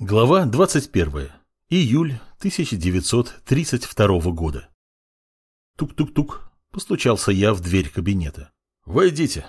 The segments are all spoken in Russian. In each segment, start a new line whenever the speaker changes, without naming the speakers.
Глава 21. Июль 1932 года. Тук-тук-тук. Постучался я в дверь кабинета. «Войдите».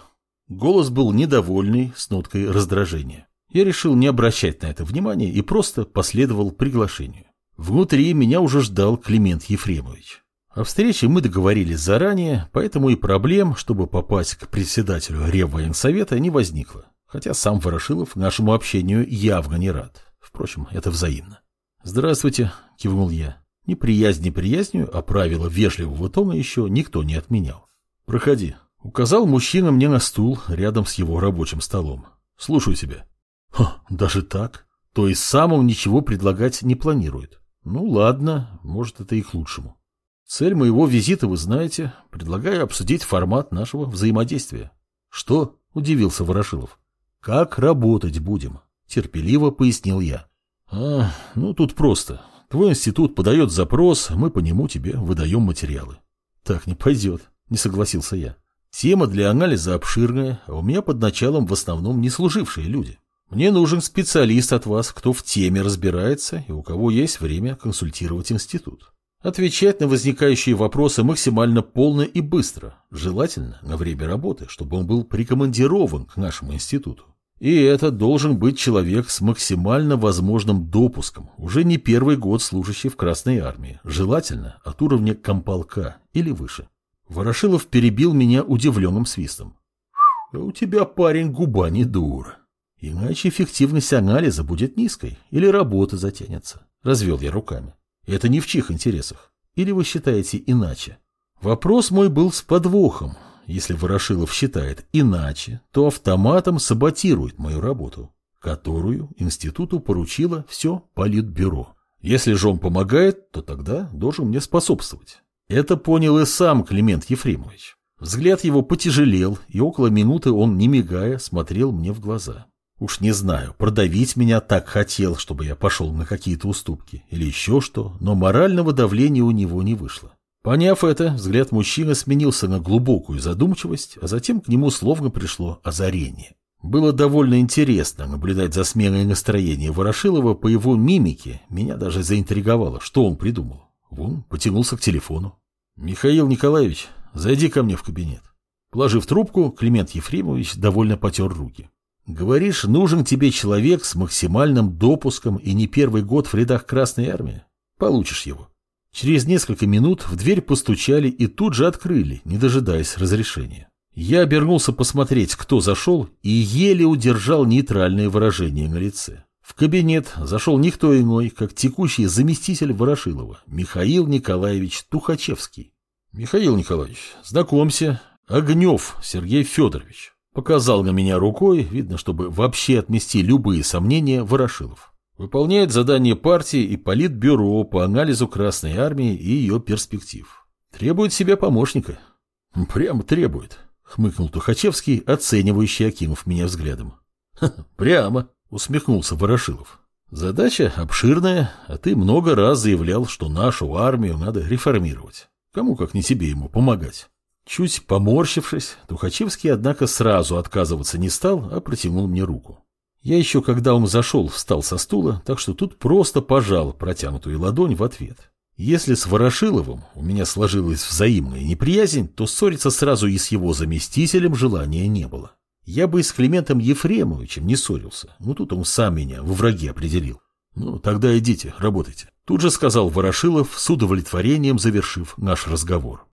Голос был недовольный, с ноткой раздражения. Я решил не обращать на это внимания и просто последовал приглашению. Внутри меня уже ждал Климент Ефремович. О встрече мы договорились заранее, поэтому и проблем, чтобы попасть к председателю Реввоенсовета, не возникло. Хотя сам Ворошилов нашему общению явно не рад. Впрочем, это взаимно. «Здравствуйте», — кивнул я. Неприязнь неприязнью, а правила вежливого тона еще никто не отменял. «Проходи», — указал мужчина мне на стул рядом с его рабочим столом. «Слушаю тебя». «Ха, даже так? То есть сам он ничего предлагать не планирует? Ну ладно, может это и к лучшему. Цель моего визита вы знаете. Предлагаю обсудить формат нашего взаимодействия». «Что?» — удивился Ворошилов. «Как работать будем?» Терпеливо пояснил я. А, ну тут просто. Твой институт подает запрос, мы по нему тебе выдаем материалы. Так не пойдет, не согласился я. Тема для анализа обширная, а у меня под началом в основном не служившие люди. Мне нужен специалист от вас, кто в теме разбирается и у кого есть время консультировать институт. Отвечать на возникающие вопросы максимально полно и быстро, желательно на время работы, чтобы он был прикомандирован к нашему институту. И это должен быть человек с максимально возможным допуском, уже не первый год служащий в Красной армии, желательно от уровня комполка или выше. Ворошилов перебил меня удивленным свистом. «У тебя, парень, губа не дура. Иначе эффективность анализа будет низкой или работа затянется». Развел я руками. «Это не в чьих интересах. Или вы считаете иначе?» Вопрос мой был с подвохом, если Ворошилов считает иначе, то автоматом саботирует мою работу, которую институту поручило все политбюро. Если же он помогает, то тогда должен мне способствовать. Это понял и сам Климент Ефремович. Взгляд его потяжелел, и около минуты он, не мигая, смотрел мне в глаза. Уж не знаю, продавить меня так хотел, чтобы я пошел на какие-то уступки или еще что, но морального давления у него не вышло. Поняв это, взгляд мужчины сменился на глубокую задумчивость, а затем к нему словно пришло озарение. Было довольно интересно наблюдать за сменой настроения Ворошилова по его мимике. Меня даже заинтриговало, что он придумал. Вон, потянулся к телефону. «Михаил Николаевич, зайди ко мне в кабинет». Положив трубку, Климент Ефремович довольно потер руки. «Говоришь, нужен тебе человек с максимальным допуском и не первый год в рядах Красной Армии? Получишь его. Через несколько минут в дверь постучали и тут же открыли, не дожидаясь разрешения. Я обернулся посмотреть, кто зашел, и еле удержал нейтральное выражение на лице. В кабинет зашел никто иной, как текущий заместитель Ворошилова, Михаил Николаевич Тухачевский. «Михаил Николаевич, знакомься, Огнев Сергей Федорович». Показал на меня рукой, видно, чтобы вообще отмести любые сомнения, Ворошилов. Выполняет задание партии и политбюро по анализу Красной Армии и ее перспектив. Требует себе помощника. Прямо требует, хмыкнул Тухачевский, оценивающий, окинув меня взглядом. Прямо, усмехнулся Ворошилов. Задача обширная, а ты много раз заявлял, что нашу армию надо реформировать. Кому как не тебе ему помогать. Чуть поморщившись, Тухачевский, однако, сразу отказываться не стал, а протянул мне руку. Я еще, когда он зашел, встал со стула, так что тут просто пожал протянутую ладонь в ответ. Если с Ворошиловым у меня сложилась взаимная неприязнь, то ссориться сразу и с его заместителем желания не было. Я бы и с Климентом Ефремовичем не ссорился, но тут он сам меня во враги определил. Ну, тогда идите, работайте. Тут же сказал Ворошилов, с удовлетворением завершив наш разговор.